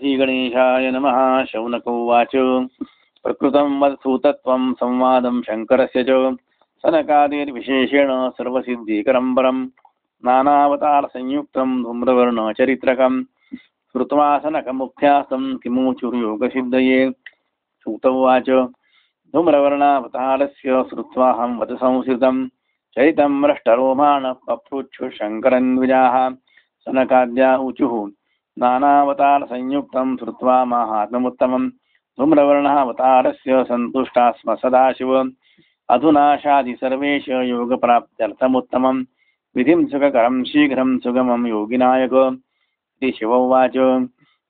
श्रीगणेशाय नमः। शौनक उवाच। प्रकृतं वदतु तत्त्वं संवादं शङ्करस्य च। सनकादिर्विशेषेण सर्वसिद्धिकरं परं नानावतारसंयुक्तं धूम्रवर्णचरित्रकं श्रुत्वा सनकमुख्यास्तं किमूचुर्योगसिद्धये। सूत उवाच। धूम्रवर्णावतारस्य श्रुत्वाहं वद संस्कृतं। चरितं भ्रष्टरोमाणः शङ्करन्विजाः सनकाद्या ऊचुः। नानावतारसंयुक्तं श्रुत्वा माहात्म्यमुत्तमं धूम्रवर्णावतारस्य सन्तुष्टा स्म सदाशिव। अधुना शाधि सर्वेश योगप्राप्त्यर्थमुत्तमं। विधिं सुखकरं शीघ्रं सुगमं योगिनायक। इति शिव उवाच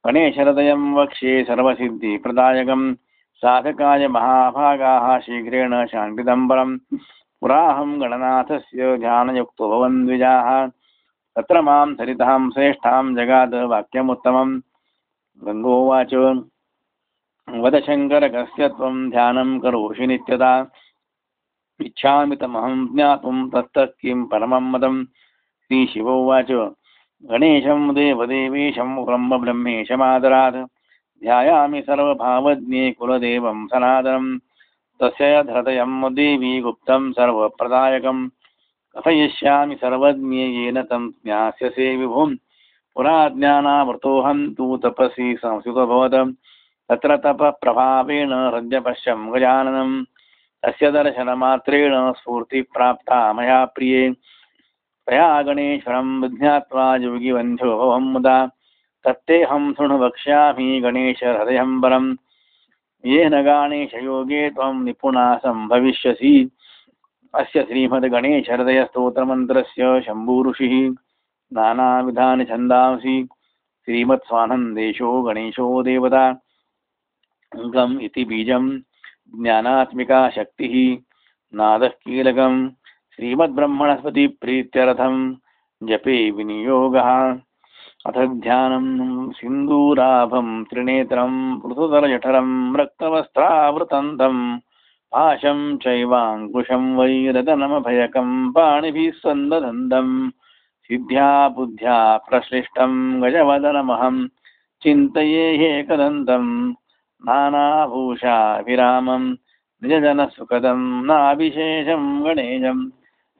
गणेशहृदयं वक्ष्ये सर्वसिद्धिप्रदायकं। साधकाय महाभागाः शीघ्रेण शान्तिदम्बरं। पुराहं गणनाथस्य ध्यानयुक्तो भवन् द्विजाः तत्र माँ सरितां श्रेष्ठां जगाद वाक्यमुत्तमं गङ्गोवाच। वद शङ्कर कस्य त्वं ध्यानं करोषि नित्यदा। इच्छामि तमहं ज्ञातुं तत्तः किं परमं मदं श्रीशिव उवाच। गणेशं देवदेवेशं ब्रह्मब्रह्मेशमादरात्। ध्यायामि सर्वभावज्ञे कुलदेवं सनातनं तस्य हृदयं देवी गुप्तं सर्वप्रदायकं कथयिष्यामि सर्वज्ञे येन तं ज्ञास्यसे विभुं पुरा ज्ञानामृतोऽहं तु तपसि संस्कृतभवत् तत्र तपप्रभावेण हृद्यपश्यं गजाननं तस्य दर्शनमात्रेण स्फूर्तिप्राप्ता मया प्रिये। तया गणेश्वरं विज्ञात्वा योगिवन्ध्यो मुदा। तत्तेऽहं शृणु वक्ष्यामि गणेशहृदयम्बरं येन गणेशयोगे त्वं निपुणा सम्भविष्यसि अस्य श्रीमद्गणेशहृदयस्तोत्रमन्त्रस्य शम्भूऋषिः नानाविधानि छन्दांसि श्रीमत्स्वानन्देशो गणेशो देवता अङ्गम् इति बीजं ज्ञानात्मिका शक्तिः नादः कीलकं श्रीमद्ब्रह्मणस्पतिप्रीत्यर्थं जपे विनियोगः अथ ध्यानं सिन्दूराभं त्रिनेत्रं पृथुधरजठरं रक्तवस्त्रावृतन्तं पाशं चैवाङ्कुशं वै रतनमभयकं पाणिभिः सन्दधन्दं सिद्ध्या बुद्ध्या प्रश्लिष्टं गजवदनमहं, चिन्तये ह्येकदन्तं नानाभूषाभिरामं निजजनसुखदं, नाभिशेषं गणेशं।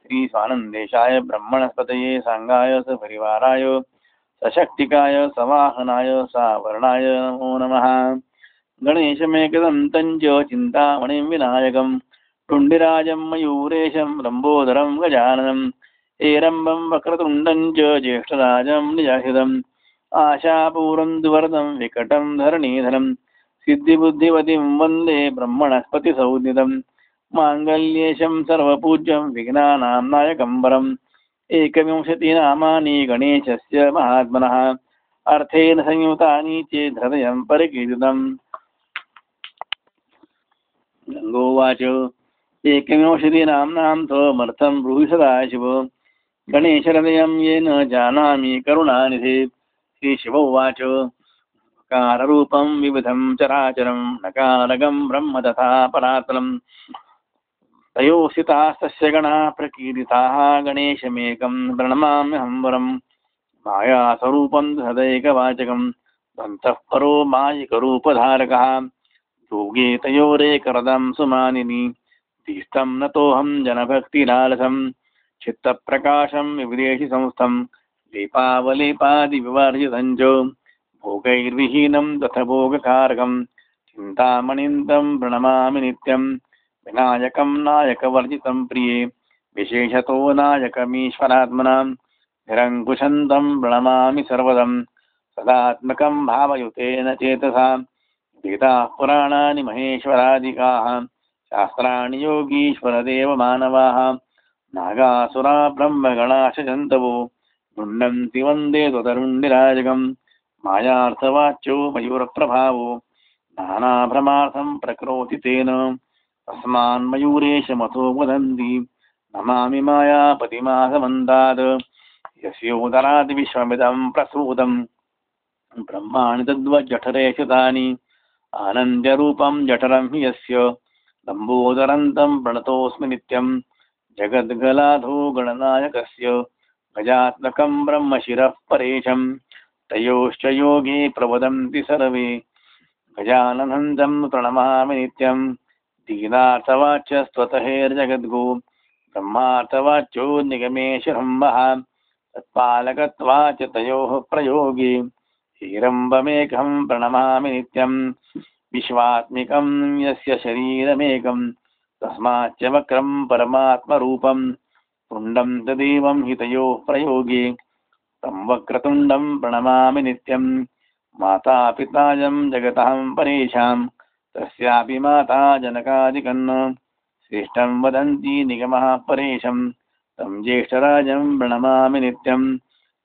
श्रीस्वानन्देशाय ब्रह्मणस्पतये साङ्गाय, सपरिवाराय, सशक्तिकाय, सवाहनाय, सावर्णाय नमो नमः। गणेशमेकदन्तं च टुण्डिराजं मयूरेशं लम्बोदरं गजाननं हेरम्बं वक्रतुण्डं च ज्येष्ठराजं निजाहितम्, आशापूरं दुवर्दं विकटं धरणीधरं सिद्धिबुद्धिवतीं वंदे ब्रह्मणस्पतिसौनिधं माङ्गल्येशं सर्वपूज्यं विघ्नानां नायकं वरम् एकविंशतिनामानि गणेशस्य महात्मनः, अर्थेन संयुतानि चेत् परिकीर्तितम्। गङ्गोवाच। एकविंशतिनाम्नां त्वमर्थं ब्रूहि सदाशिव गणेशहृदयं येन जानामि करुणानिधे। श्रीशिव उवाच काररूपं विविधं चराचरं नकारगं ब्रह्म तथा परातलं तयोस्थितास्तस्य गणाः प्रकीर्तिताः गणेशमेकं प्रणमाम्यहं वरं मायास्वरूपं हृदैकवाचकं दन्तः परो मायिकरूपधारकः। योगे तयोरेकरदं सुमानिनि। दीष्टं नतोऽहं जनभक्तिलालसं। चित्तप्रकाशं विविदेशि संस्थं लेपावलेपादिविवर्जितं च भोगैर्विहीनं तथ भोगकारकं। चिन्तामणिं तं प्रणमामि नित्यं। विनायकं नायकवर्जितं प्रिये। विशेषतो नायकमीश्वरात्मनां। निरङ्कुशन्तं प्रणमामि सर्वदं। सदात्मकं भावयुतेन चेतसा। वेदाः पुराणानि महेश्वरादिकाः, शास्त्राणि योगीश्वरदेवमानवाः, नागासुरा ब्रह्मगणाशजन्तवो मुण्डन्ति वंदे त्वतरुण्डिराजकं मायार्थवाच्यो मयूरप्रभावो, नानाभ्रमार्थं प्रकरोति तेन तस्मान्मयूरेशमथो वदन्ति, नमामि मायापतिमासमन्दात् यस्योदरात् विश्वमिदं प्रसूतं ब्रह्माणि तद्वज्जठरे शुतानि आनन्द्यरूपं जठरं हि यस्य। लम्बोदरन्तं प्रणतोऽस्मि नित्यं। जगद्गलाधो गणनायकस्य गजात्मकं ब्रह्मशिरः परेशं। तयोश्च योगे प्रवदन्ति सर्वे। गजाननन्दं प्रणमामि नित्यं। दीनार्थवाच्यस्त्वतहेर्जगद्गो। ब्रह्मार्थवाच्यो निगमेशरम्भः तत्पालकत्वाच तयोः प्रयोगे। हीरम्बमेकं प्रणमामि नित्यं विश्वात्मिकं यस्य शरीरमेकं तस्माच्च वक्रं परमात्मरूपं तुण्डं तदेवं हितयोः प्रयोगे। तं वक्रतुण्डं प्रणमामि नित्यं मातापिताजं जगतां परेषां तस्यापि माता जनकादिकन्न। श्रेष्ठं वदन्ति निगमः परेशं तं ज्येष्ठराजं प्रणमामि नित्यं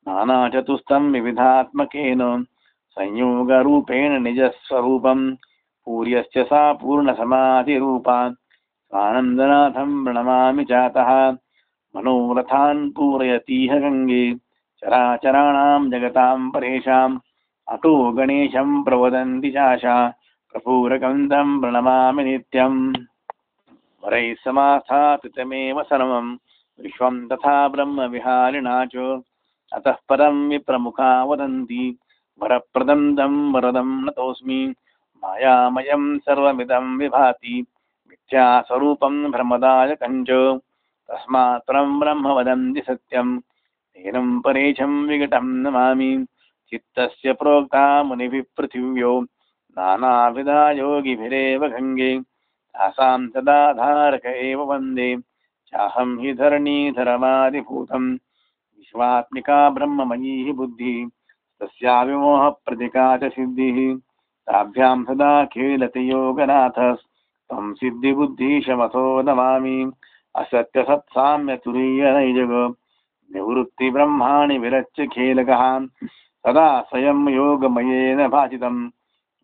नानाचतुस्तं विविधात्मकेन संयोगरूपेण निजस्वरूपं, पूर्यश्च सा पूर्णसमाधिरूपा आनन्दनाथं प्रणमामि चातः मनोरथान् पूरयतीह गङ्गे, चराचराणां जगतां परेषाम्, अतो गणेशं प्रवदन्ति चाशा प्रपूरकं तं प्रणमामि नित्यम्। वरैः समास्थापितमेव सर्वं, विश्वं तथा ब्रह्मविहारिणा च। अतः परं विप्रमुखा वदन्ति, वरप्रदं तं वरदं नतोऽस्मि, मायामयं सर्वमिदं विभाति, मिथ्यास्वरूपं भ्रमदायकं च तस्मात् परं ब्रह्म वदन्ति सत्यं तेनं परेशं विकटं नमामि, चित्तस्य प्रोक्ता मुनिभिः पृथिव्यो, नानाविधा योगिभिरेव गङ्गे, तासां तदाधारक एव वंदे, चाहं हि धरणीधरमादिभूतं विश्वात्मिका ब्रह्ममयी बुद्धिः तस्या विमोहप्रतिका च सिद्धिः ताभ्यां सदा खेलति योगनाथ तं सिद्धिबुद्धिशमथो नमामि। असत्यसत्साम्यतुरीयनैजग, निवृत्तिब्रह्माणि विरच्य खेलकः। सदा स्वयं योगमयेन भासितं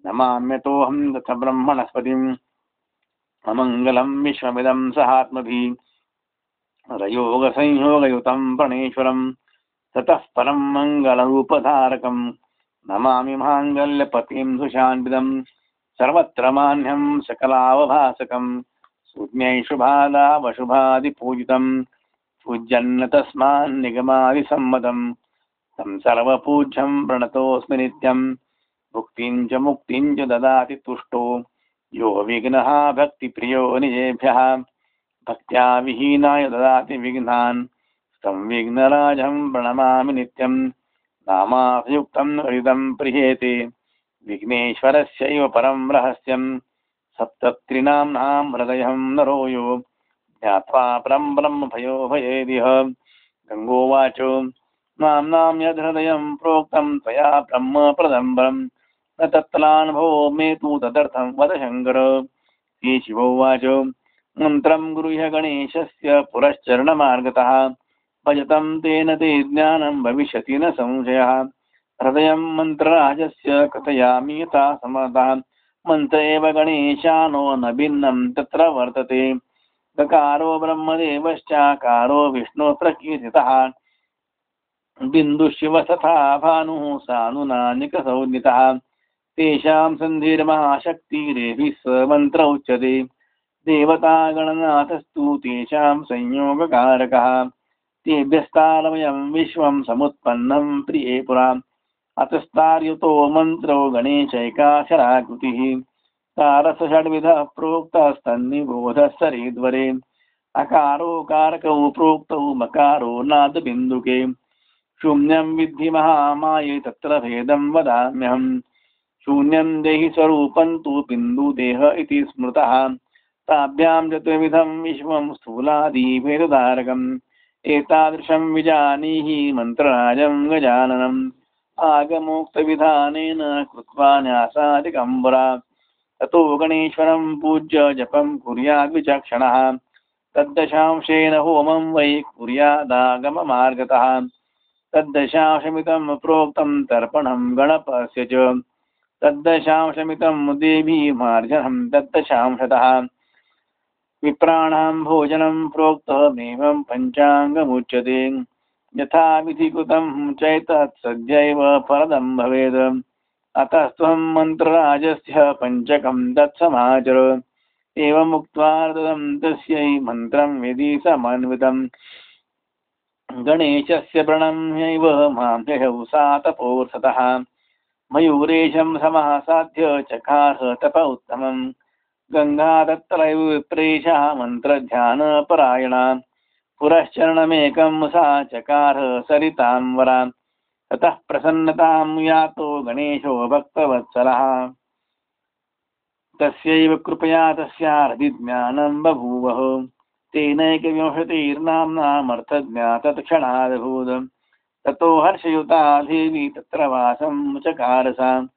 नमाम्यतोऽहं तथ ब्रह्मणस्पतिम्। अमङ्गलं विश्वमिदं सहात्मभिः। रयोगसंयोगयुतं प्रणेश्वरं ततः परं मङ्गलरूपधारकं नमामि माङ्गल्यपतिं सुशान्विदं सर्वत्र मान्यं सकलावभासकं शून्यैशुभादावशुभादिपूजितं पूज्यन्न तस्मान्निगमादिसम्मतं तं सर्वपूज्यं प्रणतोऽस्मि नित्यं, भुक्तिं च मुक्तिं च ददाति तुष्टो, यो विघ्नः भक्तिप्रियो निजेभ्यः, भक्त्या विहीनाय ददाति विघ्नान्। तं विघ्नराजं प्रणमामि नित्यं नामाभियुक्तं हृदं प्रियेते। विघ्नेश्वरस्यैव परं रहस्यं, सप्तत्रिनाम्नां हृदयं नरो यो ज्ञात्वा परं ब्रह्मभयो भयेदिह। गङ्गोवाच नाम्नां यद्हृदयं प्रोक्तं, त्वया ब्रह्म प्रदम्बरम् न तत्तलानुभवो मे तु तदर्थं वद शङ्कर हे शिवोवाच, मन्त्रं गृह्य गणेशस्य पुरश्चरणमार्गतः। भजतं तेन ते ज्ञानं भविष्यति न संशयः। हृदयं मन्त्रराजस्य कथयामि यथा समतः मन्त्र एव गणेशानो न भिन्नं तत्र वर्तते। गकारो ब्रह्मदेवश्चाकारो विष्णुः प्रकीर्तितः। बिन्दुशिवस्तथा भानुः सानुनानिकसंज्ञितः तेषां सन्धिर्महाशक्तिरेभिः स मन्त्र उच्यते। देवतागणनाथस्तु तेषां संयोगकारकः। तेभ्यस्तारमयं विश्वं समुत्पन्नं प्रिये पुरा अतस्तार्युतो मन्त्रो गणेशैकाक्षराकृतिः तारसषड्विधः प्रोक्तस्तन्निबोधः सरेद्वरे अकारो कारकौ प्रोक्तौ मकारो नादबिन्दुके। शून्यं विद्धि महामाये तत्र भेदं वदाम्यहम्। शून्यं देहि स्वरूपं तु बिन्दुदेह इति स्मृतः। ताभ्यां चतुर्विधं विश्वं स्थूलादिभेदधारकम् एतादृशं विजानीहि मन्त्रराजं गजाननम् आगमोक्तविधानेन कृत्वा न्यासादिकम्बरा ततो गणेश्वरं पूज्य जपं कुर्याद् विचक्षणः। तद्दशांशेन होमं वै कुर्यादागममार्गतः। तद्दशांशमितं प्रोक्तं तर्पणं गणपस्य च। तद्दशांशमितं देवीमार्जनं तद्दशांशतः। विप्राणां भोजनं प्रोक्तमेवं पञ्चाङ्गमुच्यते। यथा विधिकृतं चैतत् सद्यैव फलदं भवेत् अतस्त्वं मन्त्रराजस्य पञ्चकं तत्समाचर। एवमुक्त्वा ददं तस्यै मन्त्रं यदि समन्वितं। गणेशस्य प्रणम्यैव माँ जयौ सा तपोर्थतः। चकार तप उत्तमम्। गङ्गादत्तलैव विप्रेशः मन्त्रध्यानपरायणा पुरश्चरणमेकं सा चकार सरितां वरा ततः प्रसन्नतां यातो गणेशो भक्तवत्सलः। तस्यैव कृपया तस्यार्धिज्ञानं बभूवः। तेनैकविंशतिर्नाम्नामर्थज्ञा तत्क्षणादभूत् ततो हर्षयुता देवी तत्र वासं चकार सा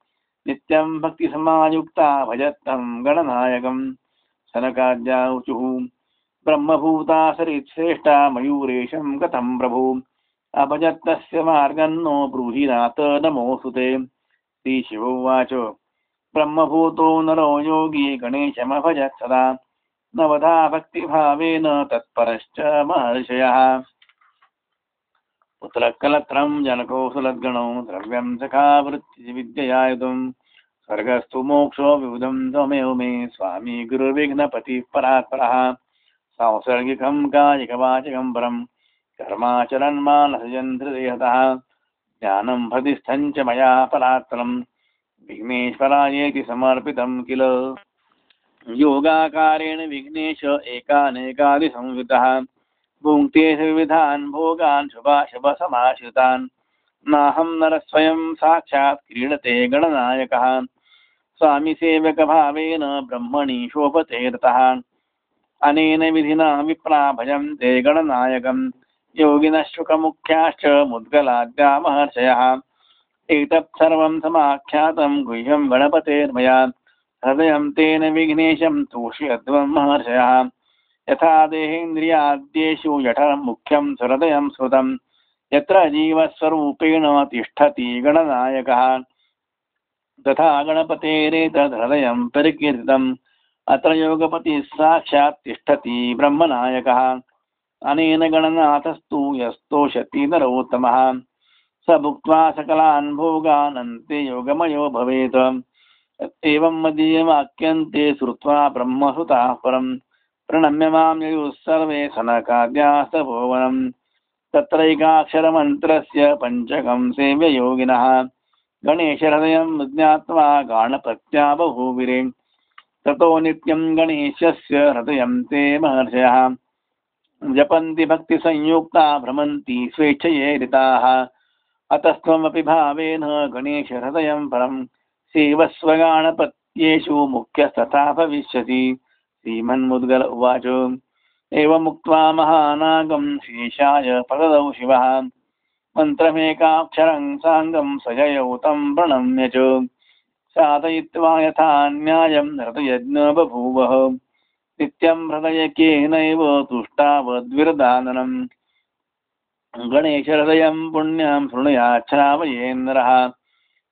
नित्यं भक्तिसमायुक्ता भजत्तं गणनायकं सनकाद्याऊचुः ब्रह्मभूता सरित्श्रेष्ठा मयूरेशं कथं प्रभु। अभजत्तस्य मार्गन्नो ब्रूहिनाथ नमोऽस्तु ते। श्रीशिवोवाच ब्रह्मभूतो नरो योगी गणेशमभजत् सदा नवधा भक्तिभावेन तत्परश्च महर्षयः। पुत्रकलत्रं जनकौशलद्गणो द्रव्यं सखा वृत्तिविद्ययायुधं स्वर्गस्तु मोक्षो विबुधं त्वमेव मे स्वामी गुरुर्विघ्नपतिः परात्परः, सांसर्गिकं कायिकवाचकं परं कर्माचरन् मानसजन्धृदेहतः ज्ञानं हृदिस्थं च मया परात्परं, विघ्नेश्वरायेति समर्पितं किल? योगाकारेण विघ्नेश एकानेकादिसंयुतः भुङ्क्ते विविधान् भोगान् शुभाशुभसमाश्रितान् नाहं नरस्वयं साक्षात् क्रीडते गणनायकः। स्वामिसेवकभावेन ब्रह्मणि शोभते रतः अनेन विधिना विप्रा भजन्ते गणनायकं योगिनः शुकमुख्याश्च मुद्गलाद्या महर्षयः एतत् सर्वं समाख्यातं गुह्यं गणपतेर्मया। हृदयं तेन विघ्नेशं तूष्यध्वं महर्षयः। यथा देहेन्द्रियाद्येषु जठरं मुख्यं सुहृदयं श्रुतं यत्र जीवस्वरूपेण तिष्ठति गणनायकः। तथा गणपतेरेतद्हृदयं परिकीर्तितम्, अत्र योगपतिः साक्षात् तिष्ठति ब्रह्मनायकः। अनेन गणनाथस्तु यस्तोषति नरोत्तमः स भुक्त्वा सकलान् भोगान् अन्ते योगमयो भवेत्। एवं मदीयवाक्यन्ते श्रुत्वा ब्रह्मसुताः परम्। प्रणम्य माँ ययुः सर्वे सनकाद्यास्तपोवनम् तत्रैकाक्षरमन्त्रस्य पञ्चकं सेव्य योगिनः गणेशहृदयं ज्ञात्वा गाणपत्या बहुविरे ततो नित्यं गणेशस्य हृदयं ते महर्षयः। जपन्ति भक्तिसंयुक्ता भ्रमन्ति स्वेच्छयेरिताः अतस्त्वमपि भावेन गणेशहृदयं परं सेवस्वगाणपत्येषु मुख्यस्तथा भविष्यति। श्रीमन्मुद्गल उवाच एवमुक्त्वा महानागं शेषाय प्रददौ शिवः। मन्त्रमेकाक्षरं साङ्गं सजयौ तं प्रणम्य च। साधयित्वा यथा न्यायं हृदयज्ञ बभूवः नित्यं हृदयकेनैव तुष्टावद्विरदाननम् गणेशहृदयं पुण्यं शृणुयाच्छ्रावयेन्द्रः।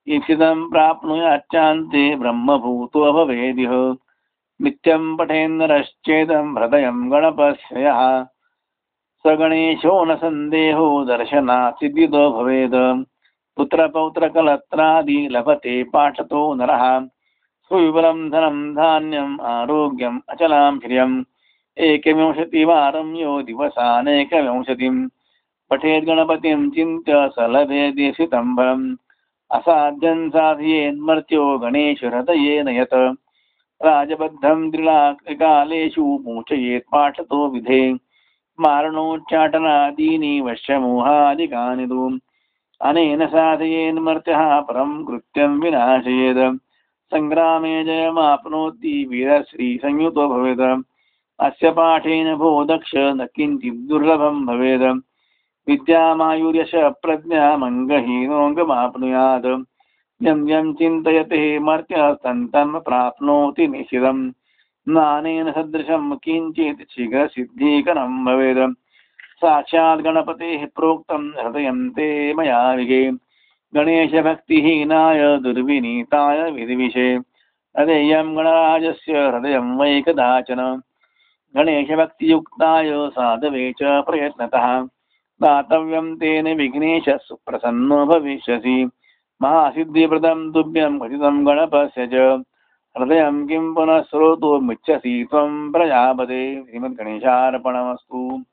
ईप्सितं प्राप्नुयाच्चान्ते ब्रह्मभूतो भवेदिह नित्यं पठेन्नरश्चेदं हृदयं गणपस्य। स गणेशो न सन्देहो दर्शनात् सिद्धितो भवेत् पुत्रपौत्रकलत्रादि लभते पाठतो नरः। सुविबलं धनं धान्यम् आरोग्यम् अचलां श्रियम्। एकविंशतिवारं यो दिवसानेकविंशतिं पठेद्गणपतिं चिन्त्य स लभेदेशितं बलम् असाध्यं साधयेन्मर्त्यो गणेशहृदयेन यत्। राजबद्धं दृढाकालेषु मोचयेत् पाठतो विधे। मारणोच्चाटनादीनि वश्यमोहादिकानि तु अनेन साधयेन्मर्त्यः परं कृत्यं विनाशयेत्। सङ्ग्रामे जयमाप्नोति वीरश्रीसंयुतो भवेत्। अस्य पाठेन भो दक्ष न किञ्चित् दुर्लभं भवेत्। विद्यामायुर्यश प्रज्ञामङ्गहीनोऽङ्गमाप्नुयात्। यं यं चिन्तयते मर्त्यस्तन्तं प्राप्नोति निशिदम्। नानेन सदृशं किञ्चित् शीघ्रसिद्धीकरं भवेत् साक्षात् गणपतेः प्रोक्तं हृदयं ते मया विगे गणेशभक्तिहीनाय दुर्विनीताय विधिविषे। हृदयं गणराजस्य हृदयं वै कदाचन। गणेशभक्तियुक्ताय साधवे च प्रयत्नतः। दातव्यं तेन विघ्नेशः सुप्रसन्नो भविष्यसि। महासिद्धिप्रदं तुभ्यं खचितं गणपस्य च। हृदयं किं पुनः श्रोतुमिच्छसि त्वं प्रजापते। श्रीमद्गणेशार्पणमस्तु।